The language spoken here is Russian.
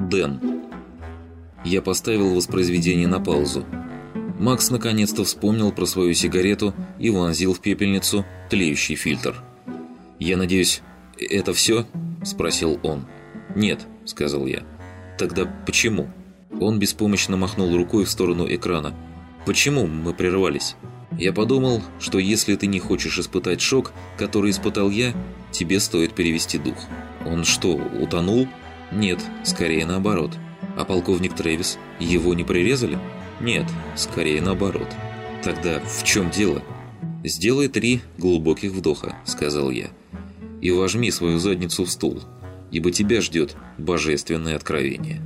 Дэн. Я поставил воспроизведение на паузу. Макс наконец-то вспомнил про свою сигарету и вонзил в пепельницу тлеющий фильтр. «Я надеюсь, это все?» – спросил он. «Нет», – сказал я. «Тогда почему?» Он беспомощно махнул рукой в сторону экрана. «Почему мы прервались?» Я подумал, что если ты не хочешь испытать шок, который испытал я, тебе стоит перевести дух. Он что, утонул? Нет, скорее наоборот. А полковник Трэвис, его не прирезали? Нет, скорее наоборот. Тогда в чем дело? «Сделай три глубоких вдоха», — сказал я. «И вожми свою задницу в стул, ибо тебя ждет божественное откровение».